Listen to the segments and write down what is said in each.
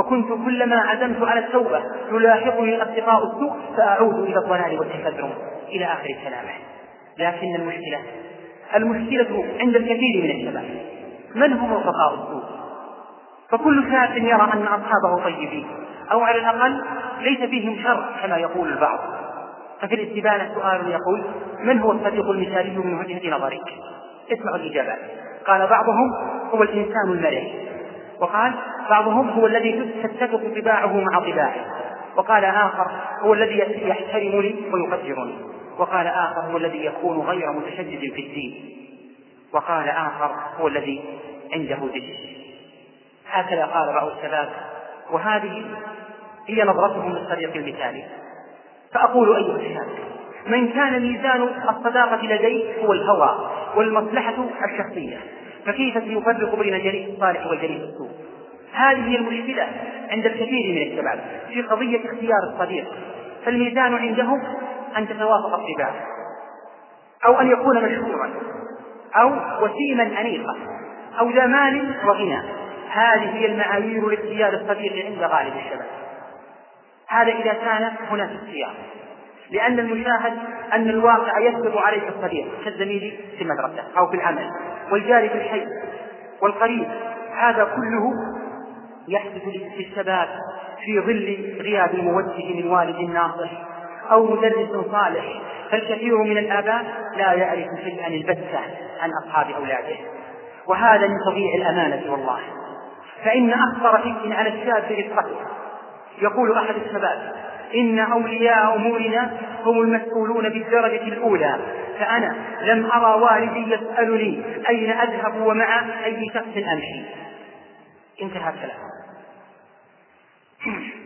وكنت كلما عزمت على التوبة يلاحقني أصدقاء السوء فأعود إلى الضلال والتكدر إلى آخر كلامه لكن المشكلة المشكلة عند الكثير من الشباب. من هم رفقاء السوء فكل شاب يرى أن أصحابه طيبين أو على الأقل ليس فيهم شر كما يقول البعض. ففي الاستبانة سؤال يقول من هو الصديق المثالي من وجهة نظرك؟ اسمعوا الإجابات قال بعضهم هو الإنسان المرح وقال بعضهم هو الذي تتفق طباعه مع طباعه. وقال آخر هو الذي يحترمني ويقدرني. وقال آخر هو الذي يكون غير متشدد في الدين. وقال آخر هو الذي عنده دش هكذا قال بعض الشباب. وهذه هي نظرتهم للصديق المثالي فأقول أيها الشاب من كان ميزان الصداقة لديه هو الهوى والمصلحة الشخصية. فكيف سيفرق بين جريء الصالح والجريء السوء؟ هذه هي المشكلة عند الكثير من الشباب في قضية اختيار الصديق. فالميزان عندهم أن تتوافق الطباع أو أن يكون مشهورا. أو وسيما أنيقا. أو ذا مال وغنى. هذه هي المعايير لاختيار الصديق عند غالب الشباب. هذا إذا كان هناك اختيار. لأن المشاهد أن الواقع يسبق عليك الصديق كالزميل في المدرسة أو في العمل والجار في الحي والقريب. هذا كله يحدث للشباب في ظل غياب الموجه من والد ناصح أو مدرس صالح فالكثير من الآباء لا يعرف شيئا البتة عن أصحاب أولاده. وهذا من تضييع الأمانة والله. فإن أخطر شيء على الشاب رفقته يقول أحد الشباب إن أولياء أمورنا هم المسؤولون بالدرجة الأولى. فأنا لم أرى والدي يسألني أين أذهب ومع أي شخص أمشي. انتهى الكلام.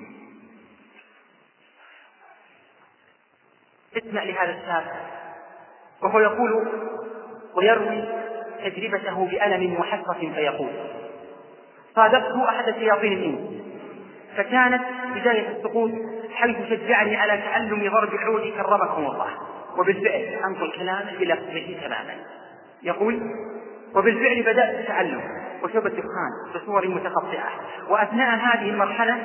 اسمع لهذا الشاب وهو يقول ويروي تجربته بألم وحسرة فيقول صادفته أحد شياطين الإنس فكانت بداية السقوط حيث شجعني على تعلم ضرب العود كرمكم الله. وبالفعل أنقل كلامه إلى قسمه تماما. يقول وبالفعل بدأت التعلم وشرب الدخان بصور متقطعة. وأثناء هذه المرحلة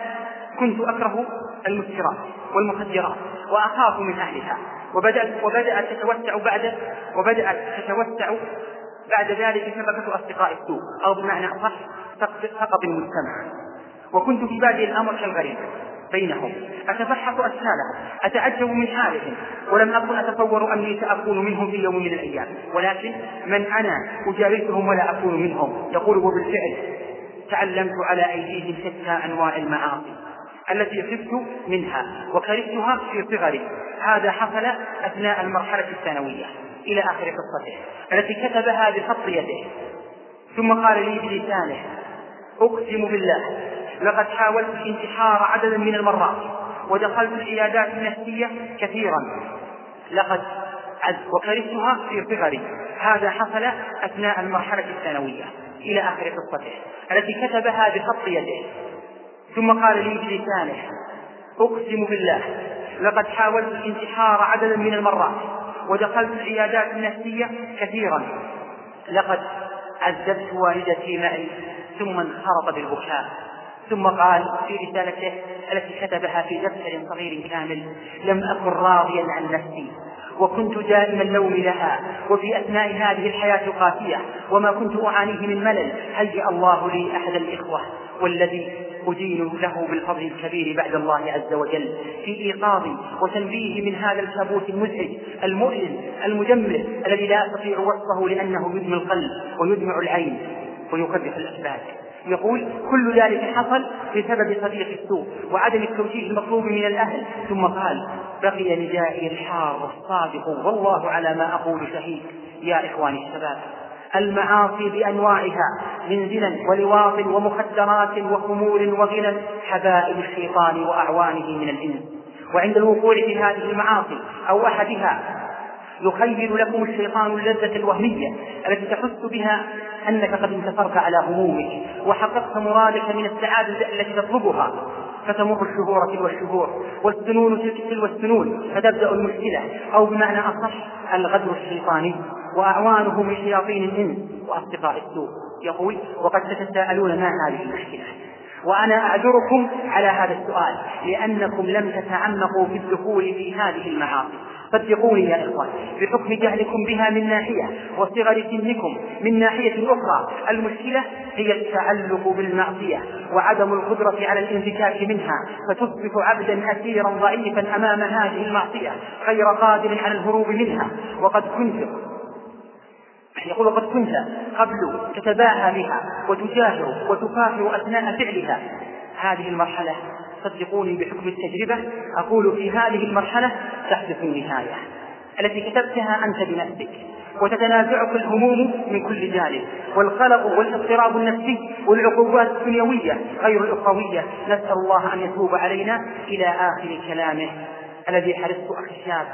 كنت أكره المسكرات والمخدرات وأخاف من أهلها. وبدأت وبدأت تتوسع بعد وبدأت تتوسع بعد ذلك شبكة أصدقاء السوء أو بمعنى أصح سقط المجتمع. وكنت في بادئ الأمر كالغريب بينهم. أتفحص أشكالهم أتعجب من حالهم. ولم أكن أتصور أني سأكون منهم في يوم من الأيام. ولكن من أنا أجالسهم ولا أكون منهم. يقول وبالفعل تعلمت على أيديهم شتى أنواع المعاصي التي خفت منها وكرهتها في صغري. هذا حصل أثناء المرحلة الثانوية إلى آخر قصته التي كتبها بخط يده ثم قال لي بلسانه أقسم بالله لقد حاولت الانتحار عددا من المرات ودخلت العيادات النفسية كثيرا. لقد وكرهتها في صغري. هذا حصل أثناء المرحلة الثانوية إلى آخر قصته التي كتبها بخط يده. ثم قال لي بلسانه أقسم بالله لقد حاولت الانتحار عددا من المرات ودخلت العيادات النفسية كثيرا. لقد عذبت والدتي معي ثم انخرط بالبكاء. ثم قال في رسالته التي كتبها في دفتر صغير كامل لم أكن راضيا عن نفسي وكنت دائما اللوم لها وفي أثناء هذه الحياة القاسية وما كنت أعانيه من ملل هيأ الله لي أحد الإخوة والذي أدين له بالفضل الكبير بعد الله عز وجل. في إيقاظي وتنبيه من هذا الكابوس المزعج المؤلم المدمر الذي لا أستطيع وصفه لأنه يدمي القلب ويدمع العين ويقبح الأسباب. يقول كل ذلك حصل بسبب صديق السوء وعدم التوجيه المطلوب من الأهل. ثم قال بقي ندائي الحار الصادق والله على ما أقول شهيد. يا إخواني الشباب المعاصي بأنواعها من زنا ولواط ومخدرات وخمور وغنى حبائل الشيطان وأعوانه من الإنس. وعند الوقوع في هذه المعاصي أو أحدها يخيل لكم الشيطان اللذة الوهمية التي تحس بها أنك قد انتصرت على همومك وحققت مرادك من السعادة التي تطلبها. فتمر الشهور تلو الشهور والسنون تلو السنون فتبدأ المشكلة. أو بمعنى أصح الغدر الشيطاني وأعوانه من شياطين الإنس وأصدقاء السوء. يقول وقد تتساءلون ما هذه المشكلة؟ وأنا أعذركم على هذا السؤال لأنكم لم تتعمقوا في الدخول في هذه المعاصي. صدقوني يا إخوان بحكم جهلكم بها من ناحية وصغر سنكم من ناحية أخرى المشكلة هي التعلق بالمعصية وعدم القدرة على الانفكاك منها فتصبح عبدا أسيرا ضعيفا أمام هذه المعصية غير قادر على الهروب منها. وقد كنت يقول قد كنت قبل تتباهى بها وتجاهر وتفاخر أثناء فعلها. هذه المرحلة صدقوني بحكم التجربة أقول في هذه المرحلة تحدث النهاية. التي كتبتها أنت بنفسك. وتتنازعك الهموم من كل جانب. والقلق والاضطراب النفسي والعقوبات الدنيوية غير الأخروية نسأل الله أن يتوب علينا إلى آخر كلامه. الذي حرصت أخي الشاب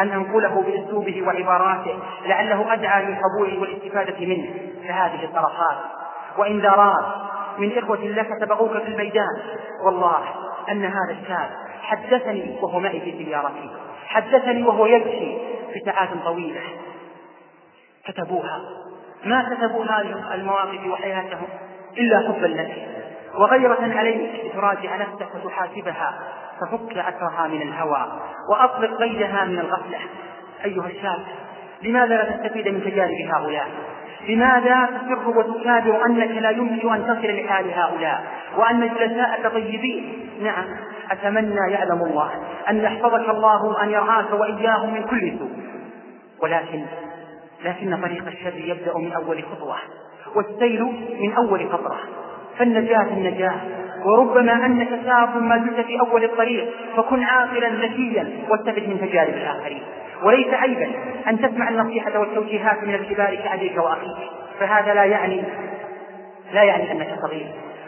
أن أنقله بأسلوبه وعباراته لعله أدعى للقبول والاستفادة منه. فهذه الطرفات وإن دارات من إخوة لك سبقوك في الميدان والله أن هذا الشاب حدثني وهو معي في سيارتي حدثني وهو يبكي في ساعات طويلة. كتبوها. ما كتبوا هذه المواقف وحياتهم إلا حبا لك وغيرة عليك لتراجع نفسك وتحاسبها. ففك أثرها من الهوى وأطلق قيدها من الغفلة. أيها الشاب لماذا لا تستفيد من تجارب هؤلاء؟ لماذا تصر وتكابر أنك لا يمكن أن تصل لحال هؤلاء؟ وأن جلساءك طيبين. نعم. أتمنى يعلم الله أن يحفظك الله وأن يرعاك وإياهم من كل سوء. ولكن لكن طريق الشر يبدأ من أول خطوة والسيل من أول قطرة فالنجاة النجاة. وربما أنك شاب ما زلت في أول الطريق فكن عاقلا ذكيا واستفد من تجارب الآخرين. وليس عيبا أن تسمع النصيحة والتوجيهات من الكبار كأبيك وأخيك. فهذا لا يعني لا يعني أنك صغير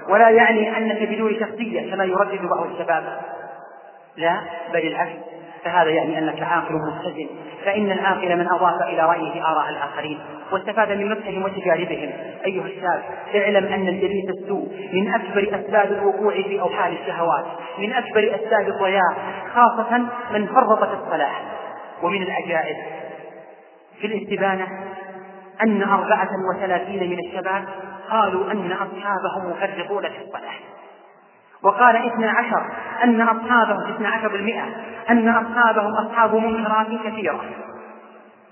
ولا يعني أنك بدون شخصية كما يردد بعض الشباب. لا بل العكس. فهذا يعني أنك عاقل متزن فإن العاقل من أضاف إلى رأيه آراء الآخرين واستفاد من نفسهم وتجاربهم. أيها الشاب اعلم أن الجليس السوء من أكبر أسباب الوقوع في أوحال الشهوات من أكبر أسباب الضياع خاصة من فرط في الصلاة ومن العجائب في الاستبانة أن أربعة وثلاثين من الشباب قالوا أن أصحابهم مفرطون في الصلاة. وقال اثنى عشر أن أصحابهم اثنى عشر بالمئة أن أصحابهم أصحاب منكرات كثيرة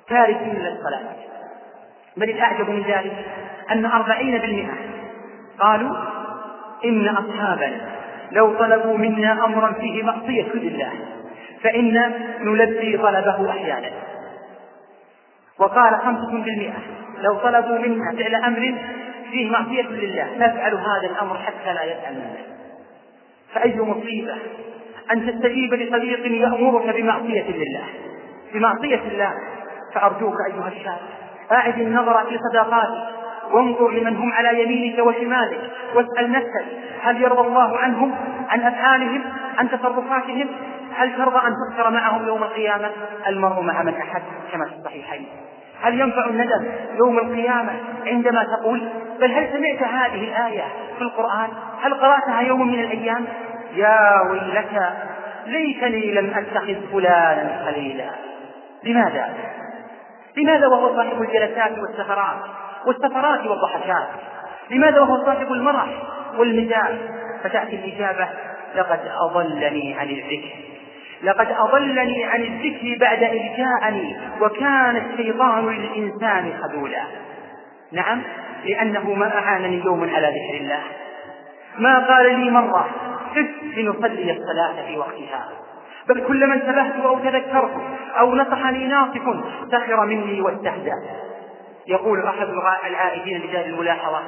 تاركين للصلاة. بل الأعجب من ذلك أن أربعين بالمئة قالوا إن أصحابنا لو طلبوا منا أمرا فيه معصية لله. فإن نلبي طلبه أحيانا. وقال خمسة بالمئة. لو طلبوا منا فعل أمر فيه معصية لله نفعل هذا الأمر حتى لا يفعل منه فأي مصيبة؟ أن تستجيب لصديق يأمرك بمعصية لله. بمعصية الله. فأرجوك أيها الشاب أعد النظر في صداقاتك. وانظر لمن هم على يمينك وشمالك واسأل نفسك هل يرضى الله عنهم؟ عن أفعالهم؟ عن تصرفاتهم؟ هل ترضى أن تذكر معهم يوم القيامة؟ المرء مع من أحب كما في الصحيحين. هل ينفع الندم يوم القيامة عندما تقول بل هل سمعت هذه الآية في القرآن؟ هل قرأتها يوم من الأيام؟ يا ويلك ليتني لم أتخذ فلانا خليلا. لماذا؟ لماذا وهو صاحب الجلسات والسفرات والسفرات والضحكات. لماذا وهو صاحب المرح والمزاح فتأتي الإجابة لقد أضلني عن الذكر. لقد أضلني عن الذكر بعد إذ جاءني وكان الشيطان للإنسان خذولا. نعم لأنه ما أعانني يوم على ذكر الله. ما قال لي مرة كف لنصلي الصلاة في وقتها. بل كلما انتبهت أو تذكرت أو نصحني ناصح سخر مني واستهزأ. يقول أحد العائدين لدار الملاحظة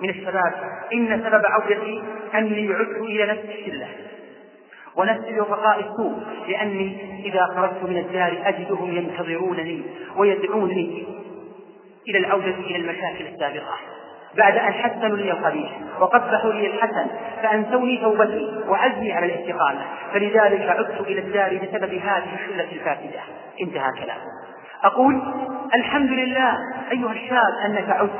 من الشباب إن سبب عودتي أني عدت إلى نفس الشلة. ونفس رفقاء السوء لأني إذا خرجت من الدار أجدهم ينتظرونني ويدعونني إلى العودة إلى المشاكل السابقة. بعد أن حسنوا لي القبيح وقبحوا لي الحسن فأنسوني توبتي وعزمي على الاستقامة. فلذلك عدت إلى الدار بسبب هذه الشلة الفاسدة. انتهى كلامه أقول الحمد لله أيها الشاب أنك عدت.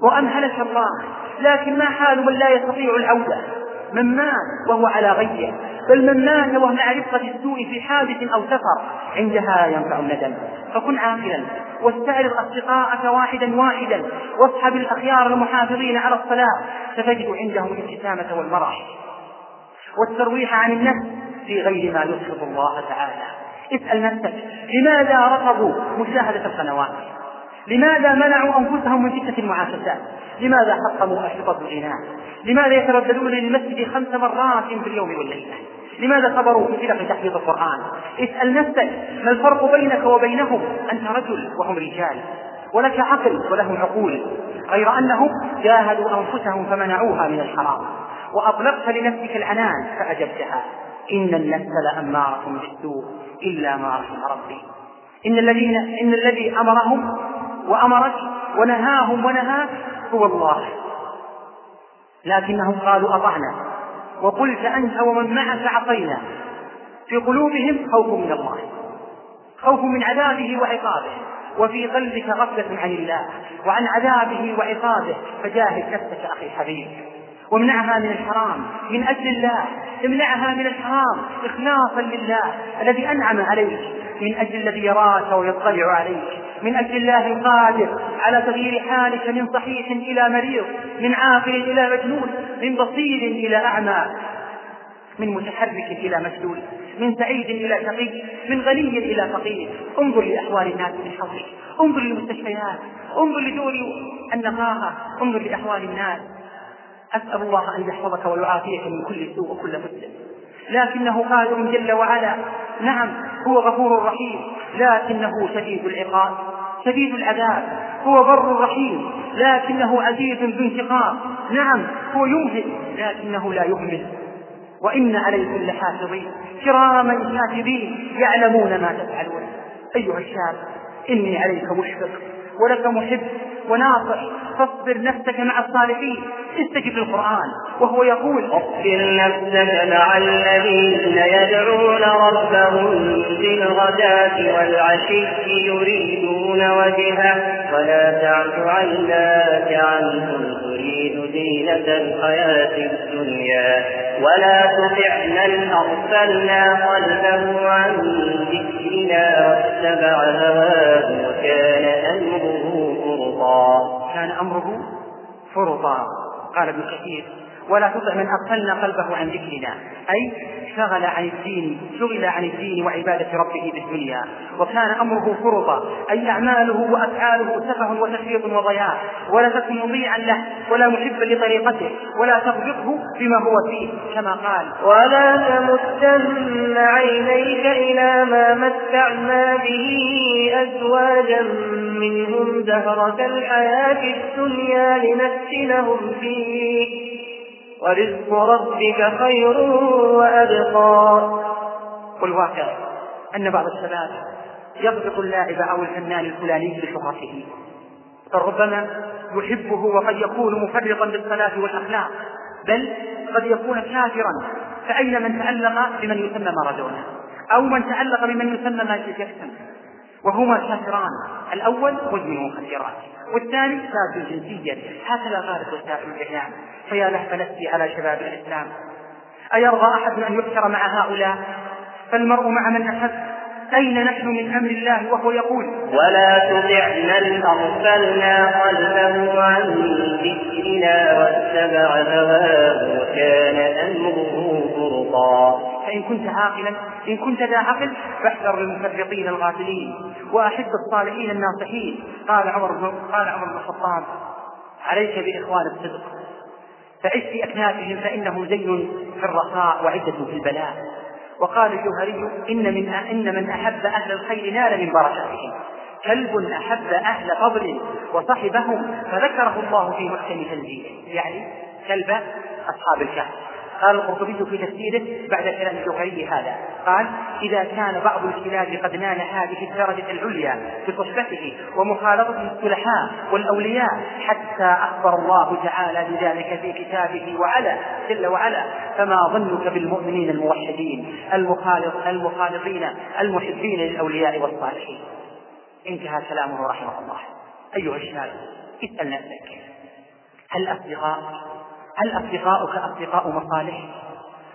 وأمهلك الله لكن ما حال من لا يستطيع العودة؟ من مات وهو على غية. بل من مات وهو مع رفقة السوء في حادث أو سفر عندها ينفع الندم. فكن عاقلا واستعرض أصدقاءك واحدا واحدا واصحب الأخيار المحافظين على الصلاة. ستجد عندهم الابتسامة والمرح والترويح عن النفس في غير ما يسخط الله تعالى. اسأل نفسك لماذا رفضوا مشاهدة القنوات؟ لماذا منعوا أنفسهم من فتنة المعاكسات؟ لماذا حطموا أشرطة الغناء لماذا يترددون للمسجد خمس مرات في اليوم والليلة؟ لماذا صبروا في فرق تحفيظ القرآن؟ اسأل نفسك ما الفرق بينك وبينهم؟ أنت رجل وهم رجال ولك عقل ولهم عقول غير أنهم جاهدوا أنفسهم فمنعوها من الحرام وأطلقت لنفسك العنان فأجبتها. إن النفس لأمارة بالسوء إلا ما رحم ربي. إن الذين إن الذي أمرهم وأمرك ونهاهم ونهاك هو الله. لكنهم قالوا أطعنا. وقلت أنت ومن معك عصينا. في قلوبهم خوف من الله. خوف من عذابه وعقابه. وفي قلبك غفلة عن الله. وعن عذابه وعقابه. فجاهد نفسك أخي الحبيب. وامنعها من الحرام من أجل الله امنعها من الحرام إخلاصا لله الذي أنعم عليك من أجل الذي يراك ويطلع عليك من أجل الله القادر على تغيير حالك من صحيح إلى مريض من عاقل إلى مجنون من بصير إلى أعمى من متحرك إلى مسلول من سعيد إلى شقي من غني إلى فقير. انظر لأحوال الناس من حولك انظر للمستشفيات انظر لدور النقاهة انظر لأحوال الناس. أسأل الله أن يحفظك ويعافيك من كل سوء وكل مسلم. لكنه قادر جل وعلا نعم هو غفور رحيم لكنه شديد العقاب شديد العذاب هو بر رحيم لكنه عزيز ذو انتقام. نعم هو يمهل لكنه لا يهمل. وإن عليكم لحافظين كراما كاتبين يعلمون ما تفعلون. أيها الشاب إني عليك مشفق. ولك محب وناصح فاصبر نفسك مع الصالحين استجب للقرآن وهو يقول اصبر نفسك مع الذين يدعون ربهم بالغداة والعشي يريدون وجهه ولا تعد عيناك عنهم تريد زينة الحياة الدنيا. ولا تطع من أغفلنا قلبه عن ذكرنا واتبع هواه وكان أمره فرطا. كان أمره فرطا. قال ابن كثير ولا تطع من أغفلنا قلبه عن ذكرنا. أي شغل عن الدين شغل عن الدين وعبادة ربه بالدنيا وكان أمره فرطا أي أعماله وأفعاله سفه وتفريط وضياع. ولا تكن مطيعا له ولا محبا لطريقته ولا تغبطه بما هو فيه كما قال. ولا تمدن عينيك إلى ما متعنا به أزواجا منهم زهرة الحياة الدنيا لنفتنهم فيه. ورزق ربك خير وأبقى. والواقع أن بعض الشباب يضبط اللاعب أو الفنان الفلاني لشهرته بل ربما يحبه وقد يكون مفرطا بالصلاة والأخلاق بل قد يكون كافرا. فأين من تعلق بمن يسمى مارادونا؟ أو من تعلق بمن يسمى مايكل جاكسون؟ وهما كافران. الأول مدمن مخدرات والثاني فاسد جنسيا هكذا غالب وسائل الإعلام. فيا لهف نفسي على شباب الإسلام. أيرضى أحد أن يحشر مع هؤلاء؟ فالمرء مع من أحب؟ أين نحن من أمر الله وهو يقول؟ ولا تطع من أغفلنا قلبه عن ذكرنا واتبع هواه وكان أمره فرطا. فإن كنت عاقلا إن كنت ذا عقل فاحذر المفرطين الغافلين وأحب الصالحين الناصحين. قال عمر بن قال عمر بن الخطاب عليك بإخوان الصدق. فعش في أكنافهم فإنه زين في الرخاء وعدة في البلاء. وقال الجوهري إن من إن من أحب أهل الخير نال من بركاتهم كلب أحب أهل فضل وصحبهم فذكره الله في محكم تنزيله. يعني كلب أصحاب الكهف. قال القرطبي في تفسيره بعد كلام الجوهري هذا. قال إذا كان بعض الكلاب قد نال هذه الدرجة العليا بصحبته ومخالطته الصلحاء والأولياء حتى أخبر الله تعالى بذلك في كتابه وعلا جل وعلا فما ظنك بالمؤمنين الموحدين المخالط المخالطين المحبين للأولياء والصالحين. انتهى كلامه رحمه الله. أيها الشباب اسأل نفسك هل أصدقاء هل أصدقاؤك أصدقاء مصالح.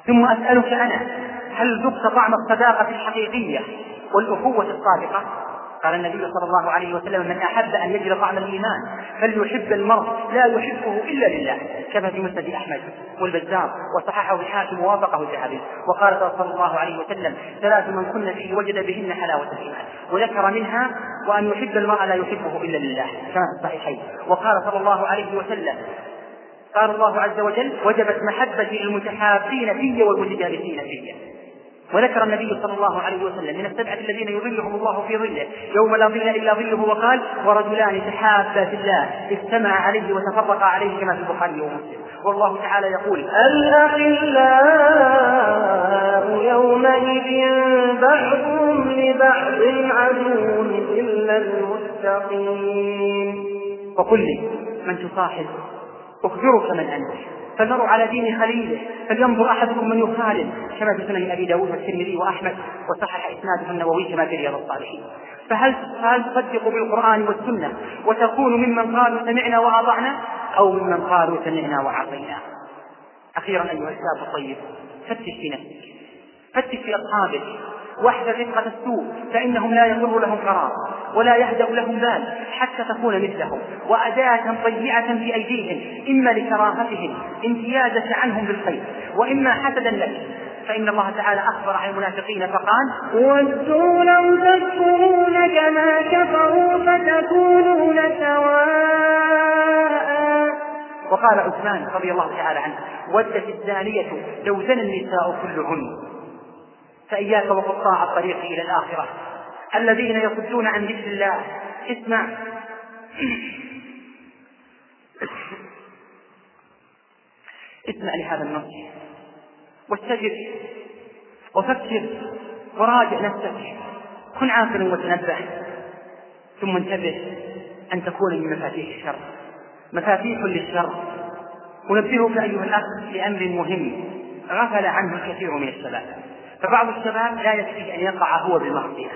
ثم أسألك أنا هل ذقت طعم الصداقة الحقيقية والأخوة الصادقة؟ قال النبي صلى الله عليه وسلم من أحب أن يجد طعم الإيمان فليحب المرء لا يحبه إلا لله. كما في مسند أحمد والبزار وصححه الحاكم ووافقه الذهبي وقال صلى الله عليه وسلم ثلاث من كن فيه وجد بهن حلاوة الإيمان وذكر منها وأن يحب المرء لا يحبه إلا لله. كما في الصحيحين. وقال صلى الله عليه وسلم قال الله عز وجل وجبت محبتي للمتحابين في والمتجالسين في. وذكر النبي صلى الله عليه وسلم من السبعة الذين يظلهم الله في ظله يوم لا ظل إلا ظله وقال ورجلان تحابا في الله اجتمع عليه وتفرقا عليه كما في البخاري ومسلم. والله تعالى يقول الأخلاء يومئذ بعضهم لبعض عدو إلا المتقين. وقل لي من تصاحب أخبرك من أنت. فالمرء على دين خليله. فلينظر أحدكم من يخالف. كما في سنن أبي داود والترمذي وأحمد وصحح اسناده النووي كما في رياض الصالحين. فهل فهل تصدق بالقرآن والسنة وتكون ممن قالوا سمعنا وأطعنا أو ممن قالوا سمعنا وعصينا أخيرا أيها الشاب الطيب فتش في نفسك. فتش في أصحابك. واحذر رفقة السوء فإنهم لا يضر لهم قرار ولا يهدأ لهم بال حتى تكون مثلهم وأداة ضيعة في أيديهم إما لكراهتهم امتيازك عنهم بالخير وإما حسدا لك. فإن الله تعالى أخبر عن المنافقين فقال ودوا لو تكفرون كما كفروا فتكونون سواء. وقال عثمان رضي الله تعالى عنه ودت الزانية لو زنى النساء كلهن. فإياك وقطاع الطريق إلى الآخرة. الذين يصدون عن ذكر الله اسمع. اسمع لهذا النص. واستجب. وفكر. وراجع نفسك. كن عاقلا وتنبه. ثم انتبه أن تكون من مفاتيح الشر. مفاتيح للشر. أنبهك أيها الأخ لأمر مهم. غفل عنه الكثير من الشباب فبعض الشباب لا يكفي أن يقع هو بالمعصية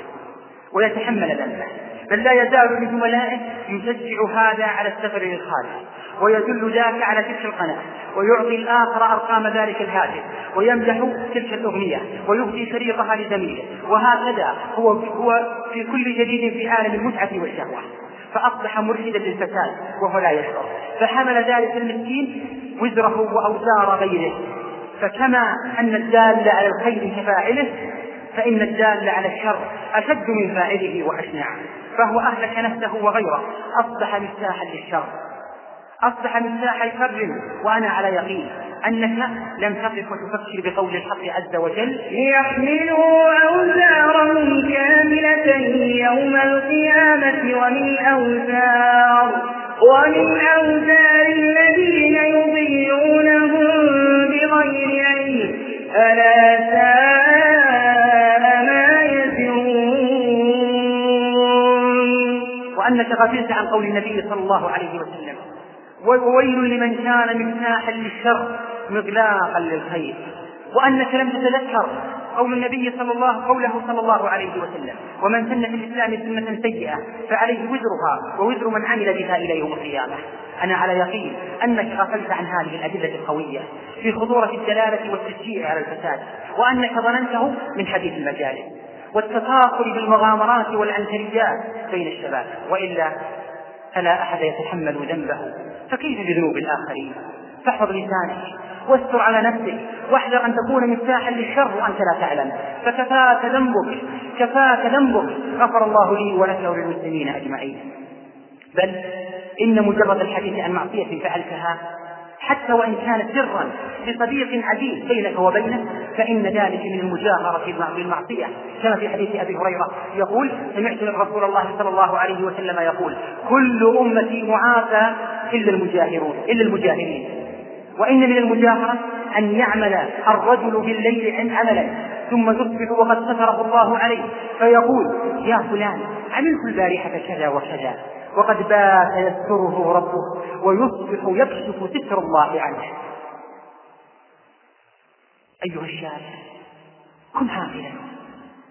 ويتحمل ذنبه بل لا يزال بزملائه يشجع هذا على السفر للخارج ويدل ذاك على تلك القناة ويعطي الآخر أرقام ذلك الهاتف ويمدح تلك الأغنية ويهدي شريطها لزميله وهكذا هو هو في كل جديد في عالم المتعة والشهوة. فأصبح مرشدا للفساد وهو لا يشعر. فحمل ذلك المسكين وزره وأوزار غيره. فكما أن الدال على الخير كفاعله فإن الدال على الشر أشد من فاعله وأشنع. فهو أهلك نفسه وغيره. أصبح مفتاحا للشر. أصبح مفتاح شر وأنا على يقين أنك لم تقف وتفكر بقول الحق عز وجل. ليحملوا أوزارهم كاملة يوم القيامة ومن أوزار ومن أوزار الذين يضلونهم علم ألا ساء ما يزرون. وأنك غفلت عن قول النبي صلى الله عليه وسلم. وويل لمن كان مفتاحا للشر مغلاقا للخير. وأنك لم تتذكر قول النبي صلى الله قوله صلى الله عليه وسلم. ومن سن في الإسلام سنة سيئة فعليه وزرها ووزر من عمل بها إلى يوم القيامة. أنا على يقين أنك غفلت عن هذه الأدلة القوية في خطورة الدلالة والتشجيع على الفساد وأنك ظننته من حديث المجالس. والتفاخر بالمغامرات والعنتريات بين الشباب. وإلا فلا أحد يتحمل ذنبه. فكيف بذنوب الآخرين؟ فاحفظ لسانك. واستر على نفسك. واحذر أن تكون مفتاحا للشر وأنت لا تعلم. فكفاك ذنبك. كفاك ذنبك. غفر الله لي ولك وللمسلمين أجمعين. بل إن مجرد الحديث عن معصية فعلتها حتى وإن كانت سرا لصديق عزيز بينك وبينه فإن ذلك من المجاهرة بالمعصية. كما في حديث أبي هريرة يقول سمعت رسول الله صلى الله عليه وسلم يقول كل أمتي معافى إلا المجاهرون إلا المجاهرين. وإن من المجاهرة أن يعمل الرجل بالليل عملا ثم يصبح وقد ستره الله عليه فيقول يا فلان عملت البارحة كذا وكذا وقد بات يستره ربه ويصبح يكشف ستر الله عنه. أيها الشاب كن عاقلا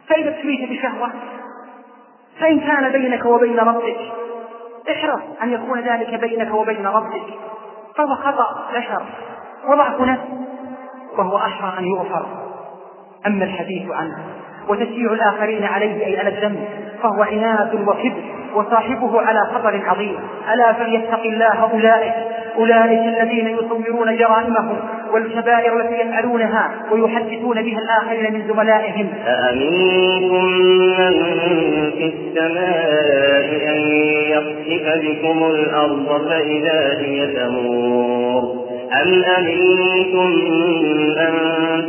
فإذا ابتليت بشهوة فإن كان بينك وبين ربك احرص أن يكون ذلك بينك وبين ربك. فهو خطأ بشر وضعف نفس وهو أحرى أن يغفر. أما الحديث عنه وتشجيع الآخرين عليه أي على الذنب فهو عناد وكبر وصاحبه على خطر عظيم. ألا فليتق الله أولئك أولئك الذين يصورون جرائمهم والكبائر التي يفعلونها ويحدثون بها الآخرين من زملائهم. أأمنتم من في السماء أن يخسف بكم الأرض فإذا هي تمور؟ أم أمنتم من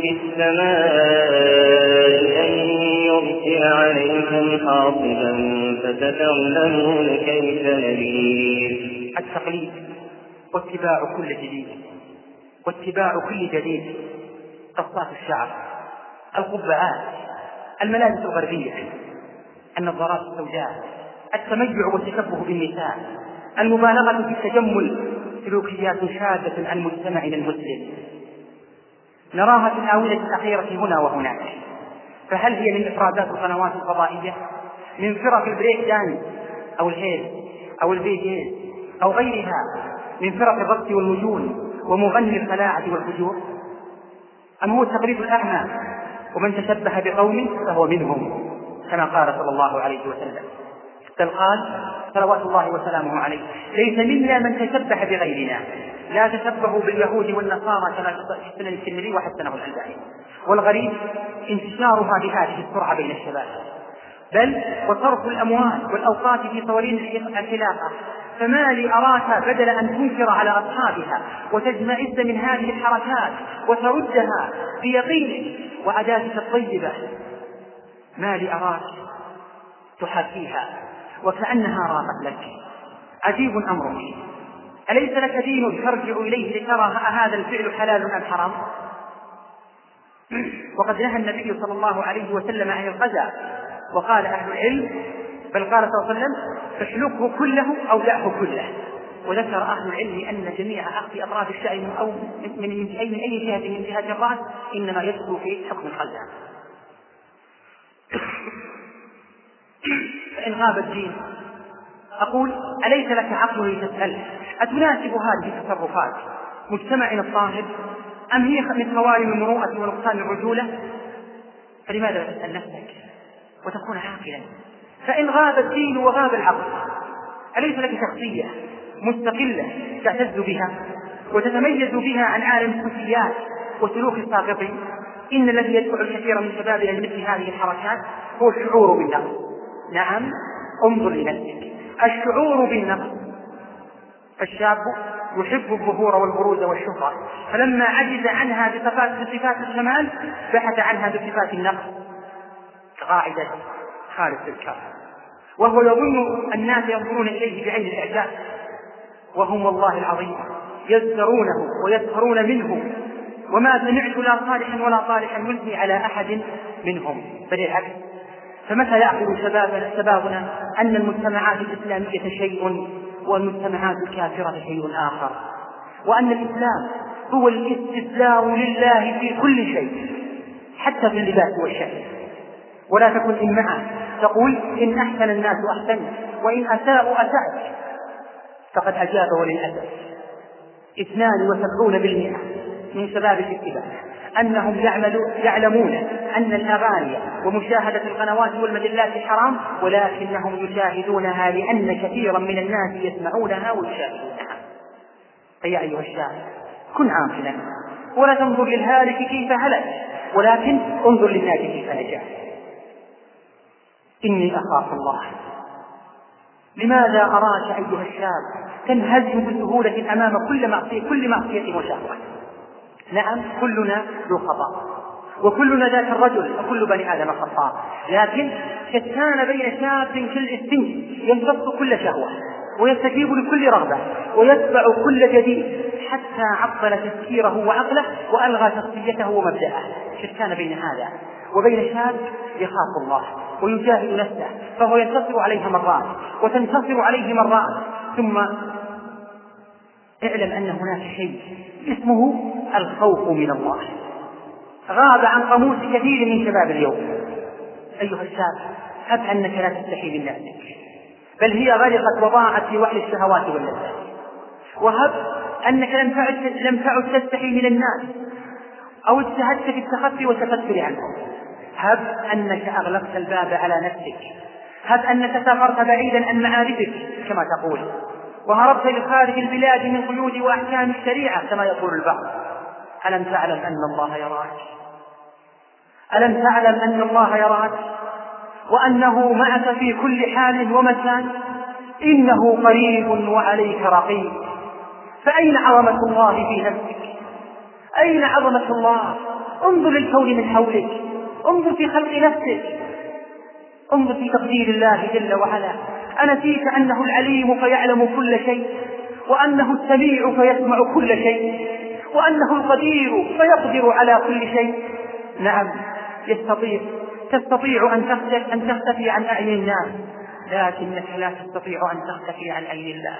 في السماء أن يرسل عليكم حاصبا فستعلمون كيف نذير التقليد واتباع كل جديد. واتباع كل جديد. قصات الشعر القبعات الملابس الغربية النظارات السوداء التميع والتشبه بالنساء المبالغة في التجمل سلوكيات شاذة عن مجتمعنا المسلم. نراها في الآونة الأخيرة هنا وهناك. فهل هي من إفرادات القنوات الفضائية؟ من فرق ال break dance أو الهيل أو ال Bee Gees أو غيرها؟ من فرق الرقص والمجون ومغني الخلاعة والفجور. أم هو التقليد الأعمى ومن تشبه بقوم فهو منهم كما قال صلى الله عليه وسلم. بل قال صلوات الله وسلامه عليه ليس منا من تشبه بغيرنا لا تشبهوا باليهود والنصارى كما في سنن الترمذي وحسنه الألباني. والغريب انتشارها بهذه السرعة بين الشباب. بل وصرف الأموال والأوقات في صورين الخلافة فما لي أراك بدل أن تنكر على أصحابها وتجمعز من هذه الحركات وتردها بيقين وعاداتك الطيبة. ما لي أراك تحاكيها وكأنها راقت لك. عجيب أمرك. أليس لك دين ترجع إليه لترى هذا الفعل حلال أم حرام؟ وقد نهى النبي صلى الله عليه وسلم عن القزع وقال أهل العلم بل قال صلى الله عليه وسلم فاسلكه كله أو دعه كله. وذكر أهل العلم أن جميع أخذ أطراف الشعر من أو من من أي من أي جهة من جهات الرأس إنما يدخل في حكم الخزع فإن غاب الدين أقول أليس لك عقل لتسأل؟ أتناسب هذه التصرفات؟ مجتمعنا الطاهر أم هي من خوارم المروءة ونقصان الرجولة؟ فلماذا لا تسأل نفسك وتكون عاقلا؟ فإن غاب الدين وغاب العقل أليس لك شخصية مستقلة تعتز بها وتتميز بها عن عالم الكليات وسلوك الساقطين إن الذي يدفع الكثير من شبابنا لمثل هذه الحركات هو الشعور بالنقص. نعم انظر لنفسك الشعور بالنقص. فالشاب يحب الظهور والبروز والشهرة. فلما عجز عنها بصفات بصفات الكمال بحث عنها بصفات النقص. قاعدة. خالد الكاف وهو يظن الناس ينظرون إليه بعين الإعجاب وهم والله العظيم يزدرونه ويسخرون منه. وما سمعت لا صالحا ولا صالحا يثني على أحد منهم. بل العكس فمتى يعقل شبابنا شبابنا أن المجتمعات الإسلامية شيء والمجتمعات الكافرة شيء آخر؟ وأن الإسلام هو الاستسلام لله في كل شيء حتى في اللباس والشكل. ولا تكن إن معه تقول إن أحسن الناس أحسن وإن أساءوا أسأت فقد أجاب وللأسف اثنان وسبعون بالمئة من شباب الاتباع. أنهم يعلمون أن الأغاني ومشاهدة القنوات والمجلات حرام ولكنهم يشاهدونها لأن كثيرا من الناس يسمعونها ويشاهدونها. فيا أيها الشاب كن عاقلا. ولا تنظر للهالك كيف هلك ولكن انظر للناجي كيف نجا. إني أخاف الله. لماذا أراك أيها الشاب تنهزم بسهولة أمام كل معصية كل معصية وشهوة نعم كلنا ذو خطأ وكلنا ذاك الرجل وكل بني آدم خطاء. لكن شتان بين شاب كالإسفنج يمتص كل شهوة ويستجيب لكل رغبة ويتبع كل جديد حتى عطل تفكيره وعقله وألغى شخصيته ومبدأه. شتان بين هذا وبين شاب يخاف الله. ويجاهد نفسه فهو ينتصر عليها مرات وتنتصر عليه مرات. ثم اعلم أن هناك شيء اسمه الخوف من الله. غاب عن قاموس كثير من شباب اليوم. أيها الشاب هب أنك لا تستحي من نفسك بل هي غرقت وضاعت في وحل الشهوات واللذات وهب أنك لم تعد لم تعد تستحي من الناس أو اجتهدت في التخفي والتستر عنهم. هب أنك أغلقت الباب على نفسك. هب أنك سافرت بعيدا عن معارفك كما تقول. وهربت لخارج البلاد من قيود وأحكام الشريعة كما يقول البعض. ألم تعلم أن الله يراك؟ ألم تعلم أن الله يراك؟ وأنه معك في كل حال ومكان؟ إنه قريب وعليك رقيب. فأين عظمة الله في نفسك؟ أين عظمة الله؟ انظر للكون من حولك. انظر في خلق نفسك. انظر في تقدير الله جل وعلا. أنسيت أنه العليم فيعلم كل شيء وأنه السميع فيسمع كل شيء وأنه القدير فيقدر على كل شيء. نعم يستطيع. تستطيع أن تختفي أن تختفي عن أعين الناس. لكنك لا تستطيع أن تختفي عن عين الله.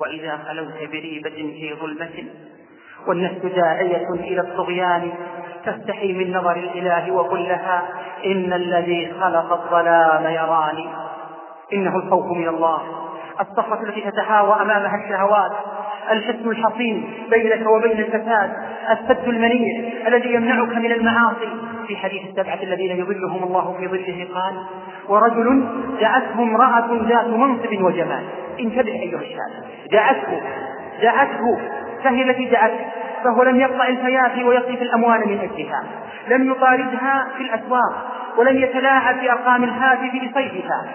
وإذا خلوت بريبة في ظلمة والنفس داعية إلى الطغيان تستحي من نظر الإله وقل لها إن الذي خلق الظلام يراني. إنه الخوف من الله. الصخرة التي تتهاوى أمامها الشهوات. الحسن الحصين بينك وبين الفساد. السد المنيع الذي يمنعك من المعاصي. في حديث السبعة الذين يظلهم الله في ظله قال ورجل دعته امرأة ذات منصب وجمال. انتبه أيها الشاب دعته دعته فهي التي دعته فهو لم يقطع الفيافي ويصرف الأموال من أجلها لم يطاردها في الأسواق ولم يتلاعب في أرقام الهاتف بصيدها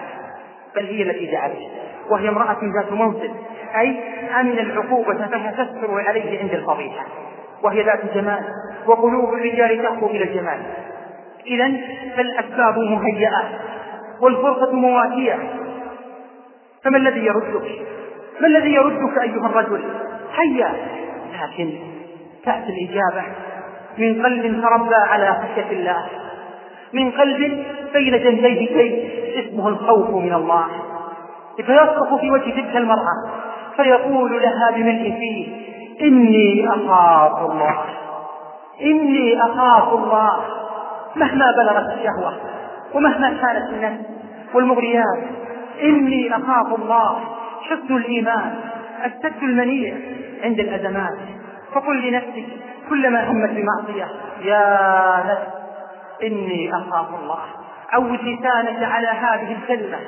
بل هي التي دعته وهي امرأة ذات منصب أي أمن العقوبة فهي تستر عليه عند الفضيحة وهي ذات جمال وقلوب الرجال تهفو إلى الجمال إذا فالأسباب مهيئة والفرصة مواتية فما الذي يردك؟ ما الذي يردك أيها الرجل؟ هيا لكن تأتي الإجابة. من قلب تربى على خشية الله. من قلب بين جنبيه شيء اسمه الخوف من الله. فيصرخ في وجه تلك المرأة فيقول لها بملء فيه إني أخاف الله. إني أخاف الله. مهما بلغت الشهوة ومهما كانت النفس والمغريات إني أخاف الله. حسن الإيمان السد المنيع عند الأزمات. فقل لنفسك كلما همت بمعصية يا نفس إني أخاف الله. عود لسانك على هذه الكلمة.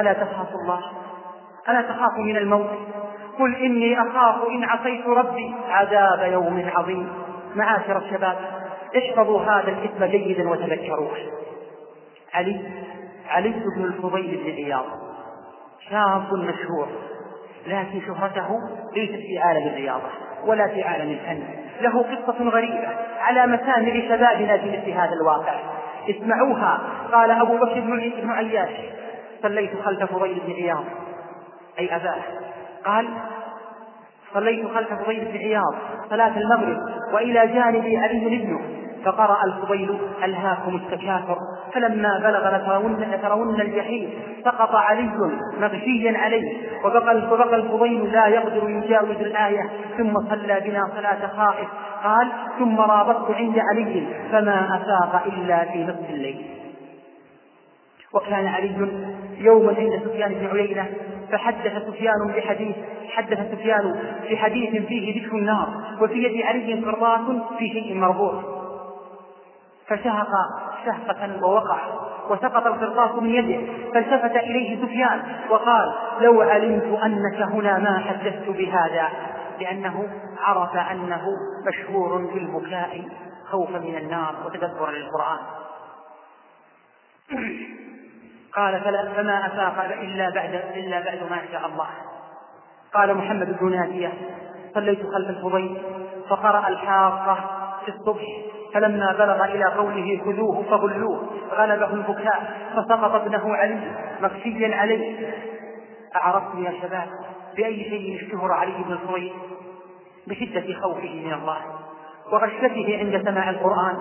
ألا تخاف الله؟ ألا تخاف من الموت؟ قل إني أخاف إن عصيت ربي. عذاب يوم عظيم. معاشر الشباب احفظوا هذا الاسم جيدا وتذكروه علي علي بن الفضيل بن عياض شاب مشهور. لكن شهرته ليست في عالم الرياضة ولا في عالم الفن. له قصة غريبة على مسامع شبابنا في مثل هذا الواقع. اسمعوها قال أبو بكر بن عياش. صليت خلف فضيل بن عياض. أي أباه. قال صليت خلف فضيل بن عياض صلاة المغرب وإلى جانبي علي ابنه. فقرأ الفضيل ألهاكم التكاثر فلما بلغ لترون لترون الجحيم سقط علي مغشيا عليه وبقى وبقى الفضيل لا يقدر يجاوز الآية ثم صلى بنا صلاة خائف قال ثم رابطت عند علي فما أفاق إلا في نصف الليل. وكان علي يوما عند سفيان بن عيينة فحدث سفيان بحديث حدث سفيان بحديث فيه ذكر النار وفي يد علي قرطاس في شيء مربوط فشهق شهقة ووقع وسقط القرطاس من يده فالتفت إليه سفيان وقال لو علمت أنك هنا ما حدثت بهذا لأنه عرف أنه مشهور بالبكاء خوفا من النار وتدبرا للقرآن. قال فلا فما أفاق إلا بعد إلا بعد ما شاء الله. قال محمد بن نادية صليت خلف الفضيل فقرأ الحاقة في الصبح فلما بلغ إلى قوله خذوه فغلوه غلبه البكاء فسقط ابنه علي مغشيا عليه أعرفتم يا شباب بأي شيء اشتهر علي بن الفضيل بشدة خوفه من الله وغشته عند سماع القرآن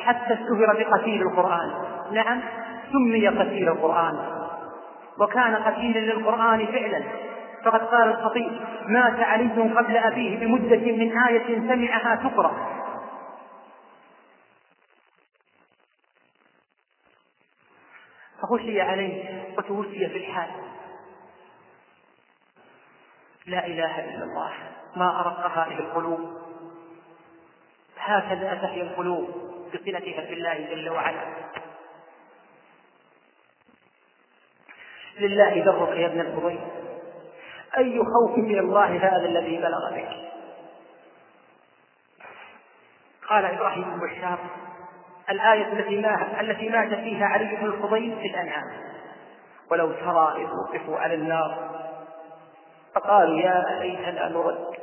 حتى اشتهر بقتيل القرآن. نعم سمي قتيل القرآن. وكان قتيلا للقرآن فعلا. فقد قال الخطيب مات علي قبل أبيه بمدة من آية سمعها تقرأ. فخشي عليه وتوفي في الحال. لا إله إلا الله ما أرق هذه القلوب. هكذا تحيا القلوب بصلتها بالله جل وعلا. لله درك يا ابن الفضيل. أي خوف من الله هذا الذي بلغ بك؟ قال إبراهيم بن بشار الآية التي ما التي مات فيها علي بن الفضيل في الأنعام. ولو ترى إذ وقفوا على النار فقالوا يا ليتنا نرد.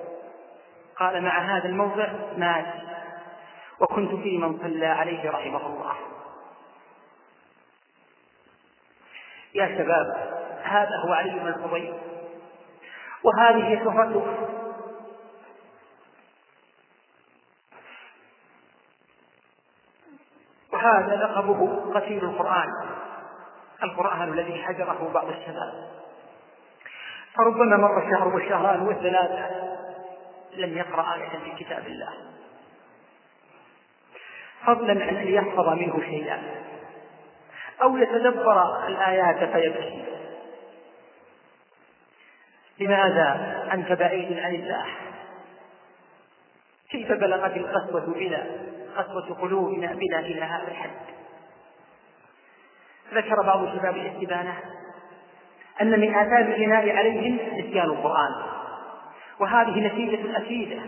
قال مع هذا الموضع مات. وكنت في من صلى عليه رحمه الله. يا شباب هذا هو علي بن الفضيل. وهذه شهرته وهذا لقبه قتيل القرآن. القرآن الذي حجره بعض الشباب. فربما مر شهر وشهران وثلاثة لم يقرأ آية في كتاب الله. فضلا عن أن يحفظ منه شيئا. أو يتدبر الآيات فيبكي. لماذا؟ أنت بعيد عن الله كيف بلغت القسوة بنا قسوة قلوبنا بنا إلى هذا الحد. ذكر بعض شباب الاستبانة أن من آثار الغناء عليهم نسيان القرآن وهذه نتيجة أكيدة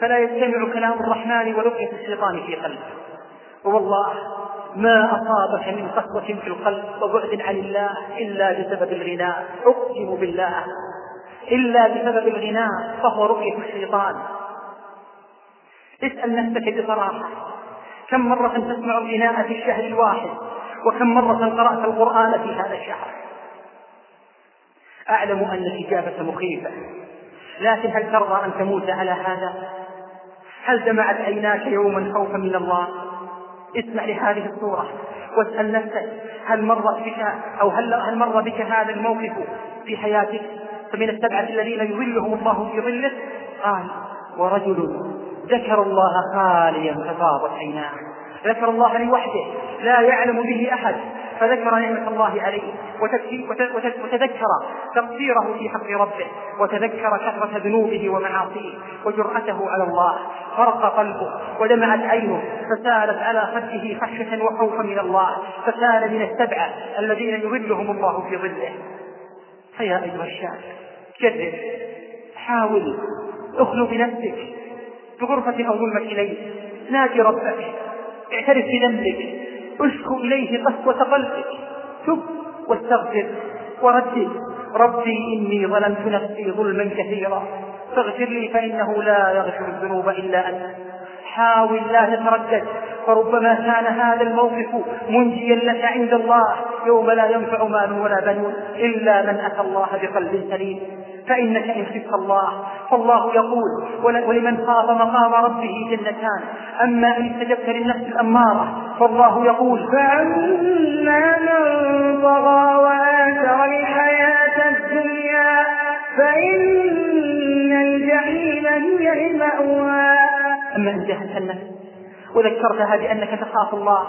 فلا يجتمع كلام الرحمن ورقية الشيطان في قلبه. ووالله ما أصابك من قسوة في القلب وبعد عن الله إلا بسبب الغناء. أقسم بالله إلا بسبب الغناء فهو رؤية الشيطان. اسأل نفسك بصراحة. كم مرة تسمع الغناء في الشهر الواحد؟ وكم مرة قرأت القرآن في هذا الشهر؟ أعلم أن الإجابة مخيفة. لكن هل ترضى أن تموت على هذا؟ هل دمعت عيناك يوما خوفا من الله؟ اسمع لهذه الصورة واسأل نفسك هل مرت بك أو هل هل مر بك هذا الموقف في حياتك؟ فمن السبعة الذين يظلهم الله في ظله قال ورجل ذكر الله خاليا ففاضت عيناه. ذكر الله لوحده لا يعلم به أحد فذكر نعمة الله عليه وتذكر تقصيره في حق ربه وتذكر كثرة ذنوبه ومعاصيه وجرأته على الله. فرق قلبه ودمعت عينه فسالت على خده خشية وخوفا من الله فسال من السبعة الذين يظلهم الله في ظله. فيا أيها الشاب جرب حاول اخلو بنفسك. بغرفة أو ظلمة إليه نادي ربك. اعترف بذنبك. أشكو إليه قسوة قلبك. تب واستغفر وردد. ربي إني ظلمت نفسي ظلما كثيرا. فاغفر لي فإنه لا يغفر الذنوب إلا أنت. حاول لا تتردد. فربما كان هذا الموقف منجيا لك عند الله. يوم لا ينفع مال ولا بنون إلا من أتى الله بقلب سليم. فإنك إن خفت الله فالله يقول ولمن خاف مقام ربه جنتان. أما إن استجبت للنفس الأمارة فالله يقول فأما من طغى وآثر الحياة الدنيا فإن الجحيم هي المأوى أما إن جهلت النفس وذكرتها بأنك تخاف الله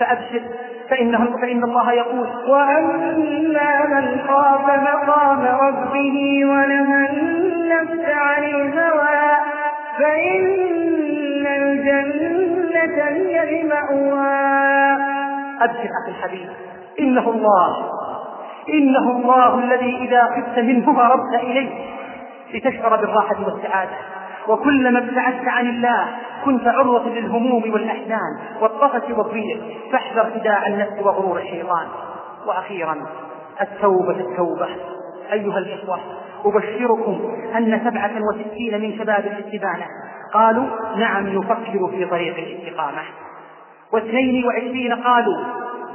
فأبشر فإنه فإن الله يقول وأما من خاف مقام ربه ونهى النفس عن الهوى فإن الجنة هي المأوى. أبشر أخي الحبيب إنه الله إنه الله الذي إذا خفت منه هربت إليه لتشعر بالراحة والسعادة. وكلما ابتعدت عن الله كنت عروة للهموم والأحزان والطفش والضيق. فاحذر خداع النفس وغرور الشيطان. وأخيرا التوبة التوبة أيها الإخوة أبشركم أن سبعة وستين من شباب الاستبانة قالوا نعم نفكر في طريق الاستقامة. واثنين وعشرين قالوا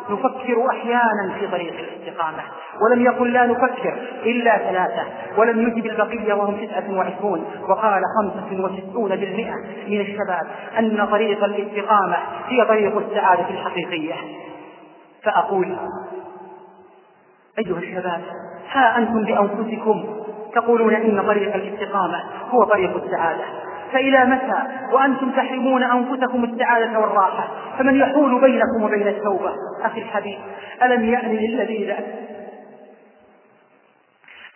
نفكر أحيانا في طريق الاستقامة ولم يقل لا نفكر إلا ثلاثة ولم يجب البقية وهم تسعة وعشرون وقال خمسة وستون بالمئة من الشباب أن طريق الاستقامة هي طريق السعادة الحقيقية. فأقول أيها الشباب ها أنتم بأنفسكم تقولون إن طريق الاستقامة هو طريق السعادة. فإلى متى؟ وأنتم تحرمون أنفسكم السعادة والراحة. فمن يحول بينكم وبين التوبة؟ أخي الحبيب ألم يأن للذين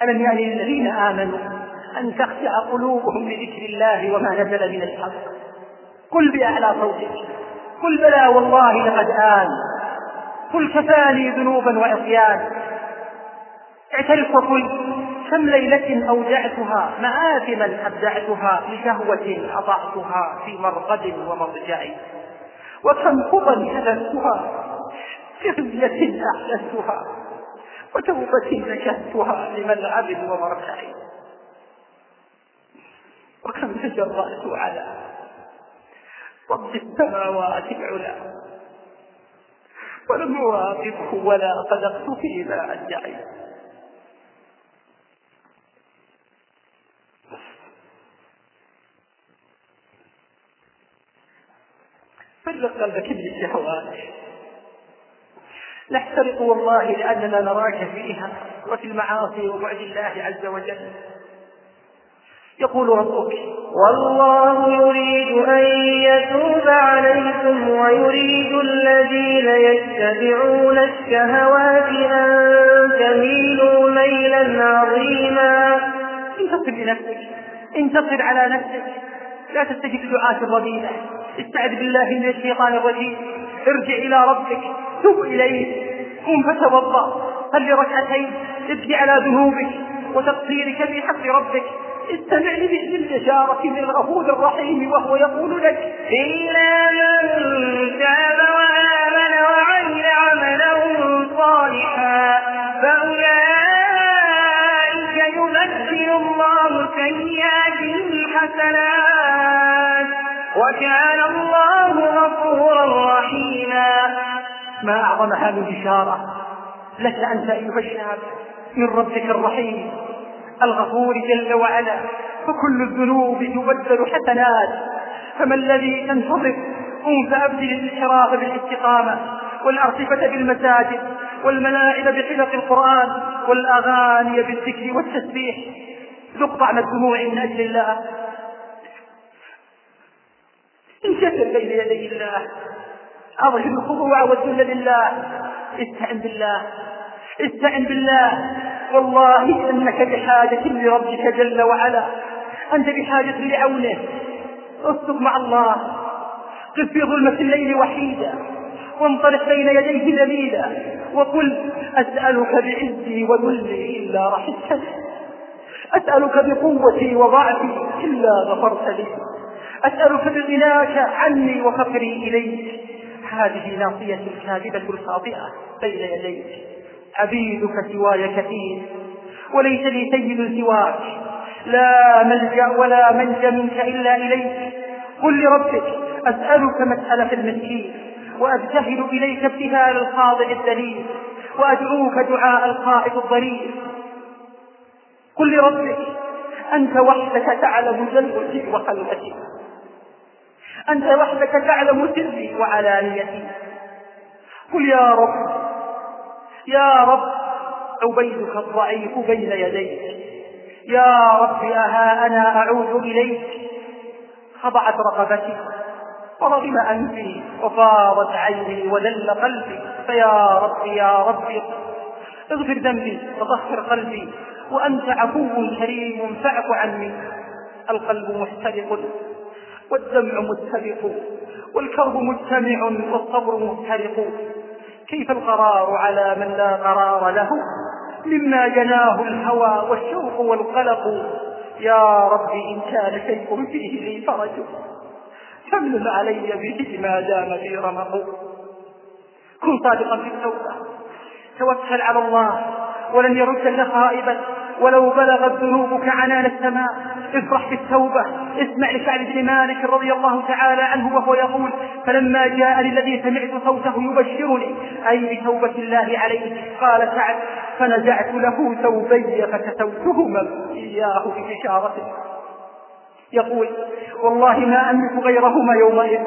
ألم يأن للذين آمنوا أن تخشع قلوبهم لذكر الله وما نزل من الحق؟ قل بأعلى صوتك. قل بلى والله لقد آن قل كفاني ذنوبا وعصيان. اعترف وقل كم ليلة أودعتها مآثما أبدعتها لشهوة أضعتها في مرقد ومضجعي وكم خطا حدثتها كفية أحدثتها وتوبة نشهتها لملعب ومرجع وكم تجرأت على رب السماوات العلى ولم أواقفه ولا صدقت فيما أدعي. فرق قلبك من الشهوات نحترق والله لأننا نراك فيها وفي المعاصي وبعد الله عز وجل. يقول ربك والله يريد أن يتوب عليكم ويريد الذين يتبعون الشهوات أن تميلوا ميلا عظيما. انتصر لنفسك انتصر على نفسك. لا تستجب دعاة الرذيلة استعذ بالله من الشيطان الرجيم. ارجع إلى ربك. تب إليه. قم فتوضأ. صل ركعتين ابكي على ذنوبك وتقصيرك في حق ربك. استمع لبئس البشارة من الغفور الرحيم وهو يقول لك إلا من تاب وآمن وعمل عملا صالحا فأولئك يبدل الله سيئاتهم حسنات وكان الله غفورا رحيما. ما أعظم هذه البشارة لك أنت أيها الشاب من ربك الرحيم الغفور جل وعلا. فكل الذنوب تبدل حسنات. فما الذي تنتظر قم فأبدل الانحراف بالاستقامة والأرصفة بالمساجد والملاعب بحلق القرآن والأغاني بالذكر والتسبيح ذق طعم الدموع من أجل الله. انشغل بين يدي الله. أظهر الخضوع والذل لله. استعن بالله. استعن بالله. والله إنك بحاجة لربك جل وعلا. أنت بحاجة لعونه. اصدق مع الله. قف في ظلمة الليل وحيدا. وانطلق بين يديه ذليلا وقل أسألك بعزي وذلي إلا رحمتني أسألك بقوتي وضعفي إلا غفرت لي. أسألك بغناك عني وفقري إليك. هذه ناصية الكاذبة الخاطئة بين يديك. عبيدك سواي كثير وليس لي سيد سواك. لا ملجأ ولا منجى منك إلا إليك. قل لربك أسألك مسألة المسكين وأبتهل إليك ابتهال الخاضع الدليل وأدعوك دعاء القائد الضرير. قل لربك أنت وحدك تعلم جلوتي وخلوتي أنت وحدك تعلم سري وعلانيتي. قل يا رب يا رب عبيدك الضعيف بين يديك. يا رب أها أنا أعود إليك. خضعت رقبتي ورغم أنفي وفاضت عيني وذل قلبي. فيا رب يا رب اغفر ذنبي وطهر قلبي وأنت عفو كريم فاعف عني. القلب محترق. والدمع مستبق والكرب مجتمع والصبر مفترق. كيف القرار على من لا قرار له؟ مما جناه الهوى والشوق والقلق. يا رب إن كان شيء فيه لي فرج. فامن علي به ما دام في رمق. كن صادقا في التوبة. توكل على الله ولن يردك خائبا ولو بلغت ذنوبك عنان السماء افرح بالتوبة اسمع لسعد بن مالك رضي الله تعالى عنه وهو يقول فلما جاءني الذي سمعت صوته يبشرني. أي بتوبة الله عليه قال سعد فنزعت له ثوبي فكسوتهما إياه ببشارته يقول والله ما أملك غيرهما يومئذ.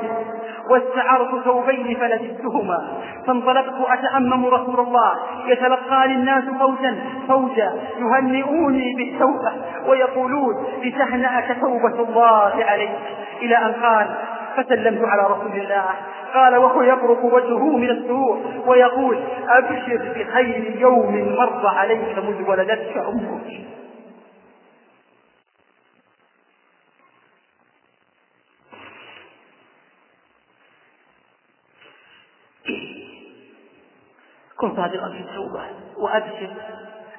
واستعرت ثوبين فلبستهما فانطلقت أتأمم رسول الله. يتلقاني الناس فوجا فوجا يهنئوني بالتوبة. ويقولون لتهنأك توبة الله عليك. إلى أن قال فسلمت على رسول الله. قال وهو يبرق وجهه من السرور ويقول أبشر بخير يوم مر عليك منذ ولدتك أمك. كن صادقا في التوبة وأبشر.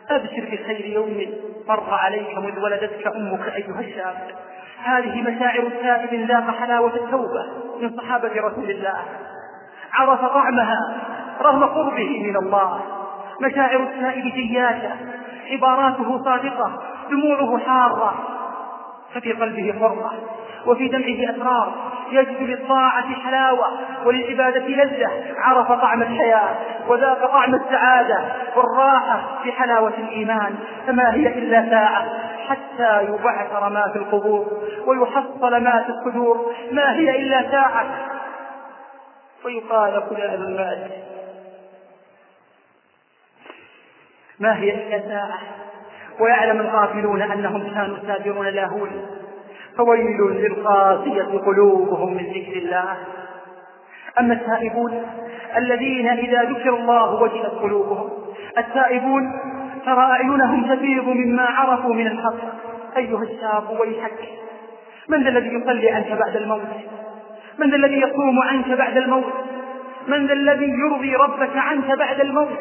أبشر بخير يوم مر عليك مذ ولدتك أمك أيها الشاب. هذه مشاعر تائب ذاق حلاوة التوبة من صحابة رسول الله. عرف طعمها رغم قربه من الله. مشاعر التائب جياشة. عباراته صادقة. دموعه حارة. ففي قلبه حرة. وفي دمعه أسرار. يجد للطاعة حلاوة وللعبادة لذة. عرف طعم الحياة وذاق طعم السعادة والراحة في حلاوة الإيمان. فما هي إلا ساعة حتى يبعثر ما في القبور ويحصل ما في الصدور. ما هي إلا ساعة؟ ويقال فلان المال ما هي إلا ساعة؟ ويعلم الغافلون أنهم كانوا سابرون لاهون فويل للقاسية قلوبهم من ذكر الله. أما التائبون الذين إذا ذكر الله وجلت قلوبهم التائبون ترى أعينهم تفيض مما عرفوا من الحق. أيها الشاب ويحك من ذا الذي يصلي عنك بعد الموت؟ من ذا الذي يصوم عنك بعد الموت؟ من ذا الذي يرضي ربك عنك بعد الموت؟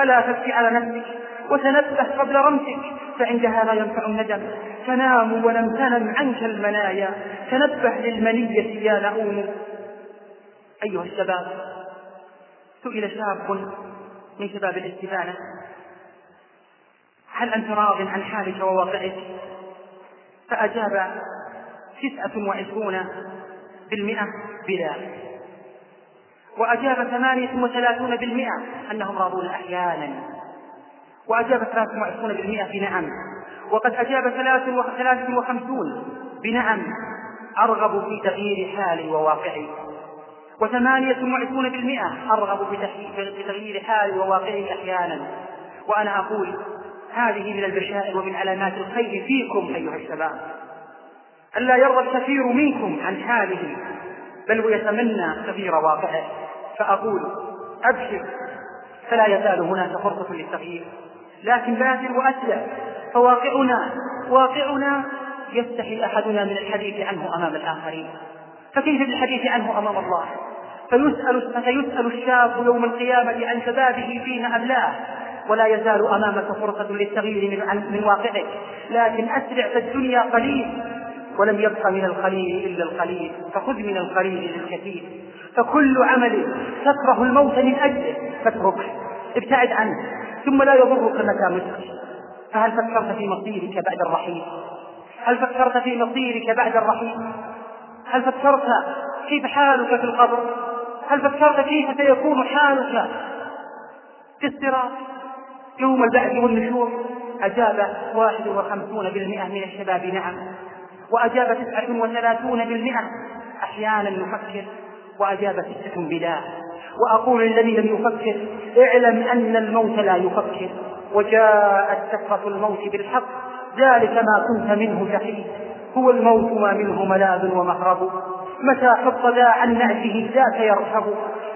ألا تبكي على نفسك وتنبه قبل رمسك فعندها لا ينفع الندم. تنام ولم تنم عنك المنايا. تنبه للمنية يا لؤوم أيها الشباب سئل شاب من شباب الاستبانة هل أنت راض عن حالك وواقعك؟ فأجاب تسعة وعشرون بالمئة بلا. وأجاب ثمانية وثلاثون بالمئة أنهم راضون أحيانا. وأجاب ثلاثة وعشرون بالمئة بنعم. وقد أجاب ثلاثة وخمسون. بنعم أرغب في تغيير حالي وواقعي وثمانية وعشرون بالمئة أرغب في تغيير حالي وواقعي أحيانا. وأنا أقول هذه من البشائر ومن علامات الخير فيكم أيها الشباب. ألا يرضى الكثير منكم عن حاله بل ويتمنى تغيير واقعه. فأقول أبشر. فلا يزال هناك فرصة للتغيير. لكن بادر وأسلم. فواقعنا واقعنا يستحي أحدنا من الحديث عنه أمام الآخرين. فكيف بالحديث عنه أمام الله؟ فيسأل فسيسأل الشاب يوم القيامة عن شبابه فيما أبلاه. ولا يزال أمامك فرصة للتغيير من, من واقعك لكن أسرع فالدنيا قليل. ولم يبق من القليل إلا القليل. فخذ من القليل للكثير فكل عمل تكره الموت من أجله. فاتركه. ابتعد عنه. ثم لا يضرك متى مت فهل فكرت في مصيرك بعد الرحيل؟ هل فكرت في مصيرك بعد الرحيل؟ هل فكرت كيف حالك في القبر؟ هل فكرت كيف سيكون حالك في الصراط؟ يوم البعث والنشور أجاب واحد وخمسون بالمئة من الشباب نعم وأجاب تسعة وثلاثون بالمئة. أحيانا نفكر وأجاب ستة بلا. وأقول للذي لم يفكر اعلم أن الموت لا يفكر. وجاءت سكرة الموت بالحق ذلك ما كنت منه تحيد هو الموت ما منه ملاذ ومهرب. متى حط ذا عن نعشه ذاك يرحب.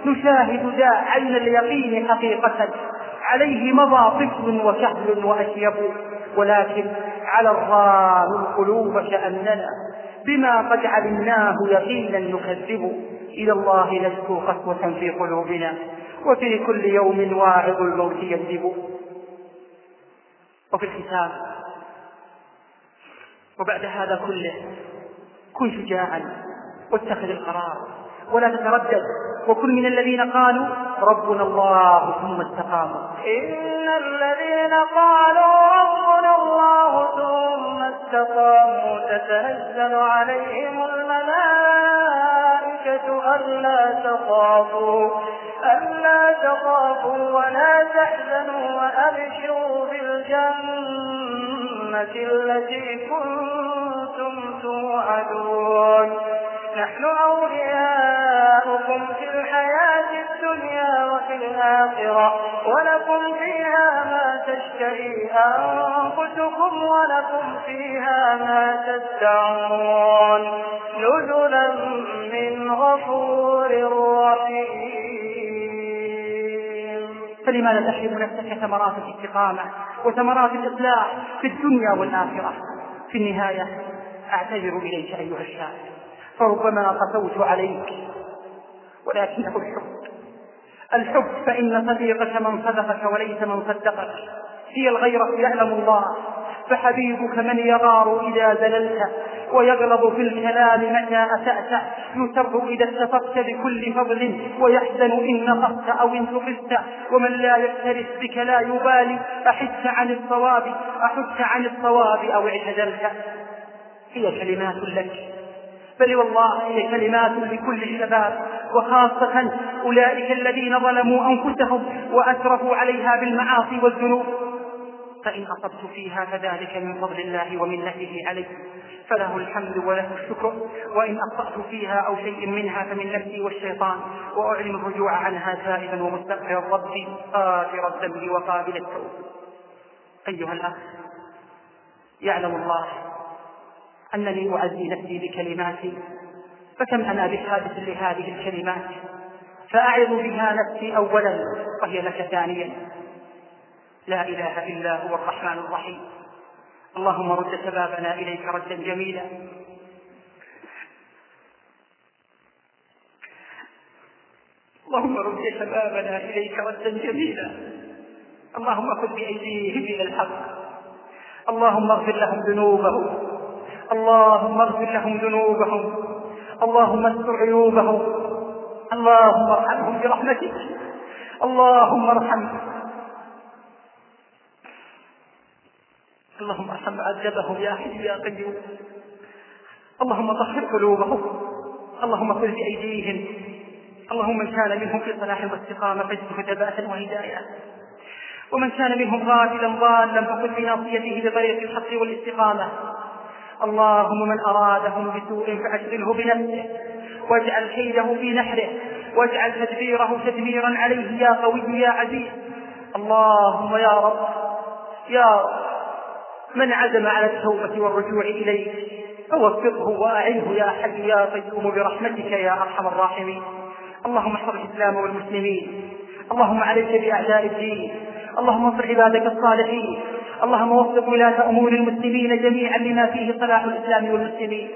نشاهد ذا عين اليقين حقيقة. عليه مضى طفل وكهل وأشيب. ولكن على الرام القلوب كأننا. بما قد علمناه يقينا نكذب. إلى الله نشكو قسوة في قلوبنا. وفي كل يوم واعظ الموت يكذب. وفي الختام وبعد هذا كله كن شجاعا واتخذ القرار ولا تتردد وكن من الذين قالوا ربنا الله ثم استقاموا. إن الذين قالوا ربنا الله ثم استقاموا تتنزل عليهم الملائكة ألا تخافوا ألا تخافوا ولا تحزنوا وأبشروا بالجنة التي كنتم توعدون. نحن أولياؤكم في الحياة الدنيا وفي الآخرة ولكم فيها ما تشتهي أنفسكم ولكم فيها ما تدعون. نزلا من غفور رحيم. فلماذا تحرم نفسك ثمرات الاستقامة وثمرات الإصلاح في الدنيا والآخرة؟ في النهاية أعتذر إليك أيها الشاب فربما قسوت عليك. ولكنه الحب. الحب فإن صديقك من صدقك وليس من صدقك. هي الغيرة يعلم الله. فحبيبك من يغار إذا زللت ويغلظ في الكلام متى أسأت يسر إذا اتفقت بكل فضل ويحزن إن نقصت أو إن تقصت ومن لا يكترث بك لا يبالي. أحدت عن الصواب أحدت عن الصواب أو اعتدلت هي كلمات لك. بل والله هي كلمات لكل الشباب وخاصة أولئك الذين ظلموا أنفسهم وأسرفوا عليها بالمعاصي والذنوب. فإن أصبت فيها فذلك من فضل الله ومنته علي فله الحمد وله الشكر وإن أخطأت فيها أو شيء منها فمن نفسي والشيطان وأعلن الرجوع عنها تائبا ومستغفرا ربي غافر الذنب وقابل التوب. أيها الأخ يعلم الله أنني أعزي نفسي بكلماتي فكم أنا بحاجة لهذه الكلمات؟ فأعظ بها نفسي أولا وهي لك ثانيا. لا إله إلا هو الرحمن الرحيم. اللهم رد شبابنا إليك ردا جميلا. اللهم رد شبابنا إليك ردا جميلا. اللهم خذ بأيديهم إلى الحق. اللهم اغفر لهم ذنوبهم. اللهم اغفر لهم ذنوبهم. اللهم استر عيوبهم. اللهم ارحمهم برحمتك. اللهم ارحمهم اللهم ارحم عذبهم يا حي يا قيوم. اللهم طهر قلوبهم. اللهم خذ بأيديهم. اللهم من كان منهم في صلاح واستقامة فاجده ثباتا وهداية. ومن كان منهم غافلا ضالا فخذ بناصيته بطريق الحق والاستقامة. اللهم من أرادهم بسوء فأشغله بنفسه واجعل كيده في نحره واجعل تدبيره تدميرا عليه يا قوي يا عزيز. اللهم يا رب يا رب من عزم على التوبة والرجوع إليك فوفقه وأعنه يا حي يا قيوم برحمتك يا أرحم الراحمين. اللهم احفظ الإسلام والمسلمين. اللهم عليك بأعداء الدين. اللهم انصر عبادك الصالحين. اللهم وفق ولاة أمور المسلمين جميعا لما فيه صلاح الإسلام والمسلمين.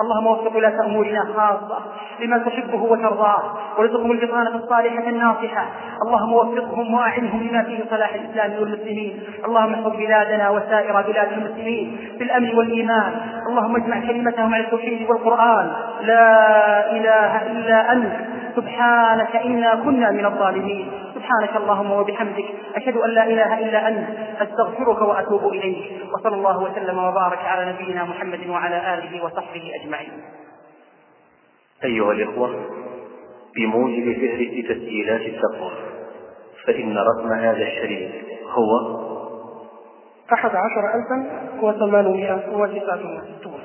اللهم وفق ولاة أمورنا خاصة لما تحبه وترضاه وارزقهم البطانة الصالحة الناصحة. اللهم وفقهم وأعنهم لما فيه صلاح الإسلام والمسلمين. اللهم احفظ بلادنا وسائر بلاد المسلمين بالأمن والإيمان. اللهم اجمع كلمتهم على التوحيد والقرآن. لا إله إلا أنت. سبحانك إنا كنا من الظالمين. سبحانك اللهم وبحمدك أشهد أن لا إله إلا أنت أستغفرك وأتوب إليك. وصلى الله وسلم وبارك على نبينا محمد وعلى آله وصحبه أجمعين. أيها الإخوة بموجب فهرس تسجيلات التقوى فإن رقم هذا الشريط هو أحد عشر ألفا وثمانمائة وتسعة وستون.